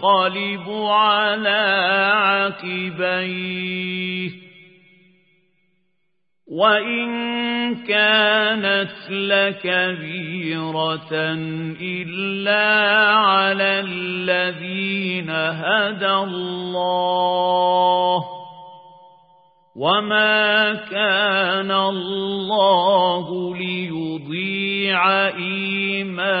ينقلب على عقبيه وَإِن كَانَتْ لَكَبِيرَةً إِلَّا عَلَى الَّذِينَ هَدَى اللَّهُ وَمَا كَانَ اللَّهُ لِيُضِيعَ إِيمَانَكُمْ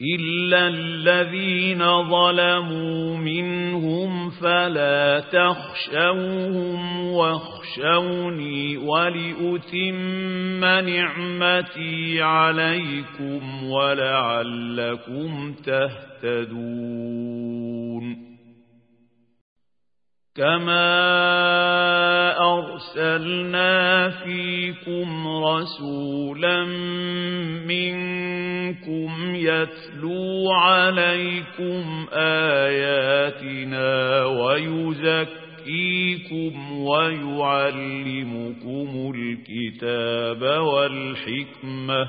إلا الذين ظلموا منهم فلا تخشوهم واخشوني ولأتم نعمتي عليكم ولعلكم تهتدون كما أرسلنا فيكم رسولا منكم يتلو عليكم آياتنا ويزكيكم ويعلمكم الكتاب والحكمة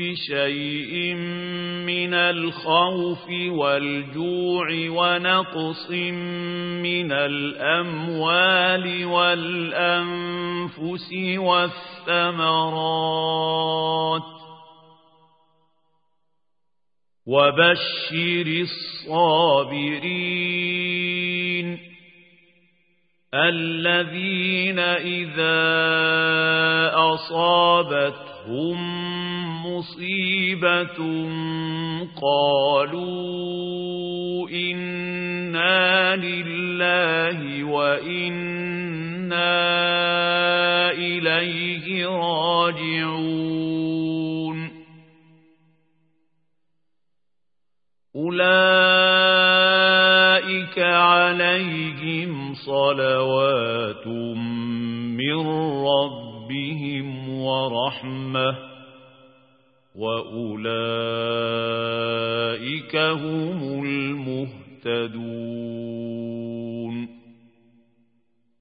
بشيء من الخوف والجوع ونقص من الأموال والأنفس والثمرات وبشر الصابرين الذين إذا أصابتهم مصيبة قالوا إنا لله وإنا إليه راجعون أولئك عليهم صلوات من ربهم ورحمه وأولئك هم المهتدون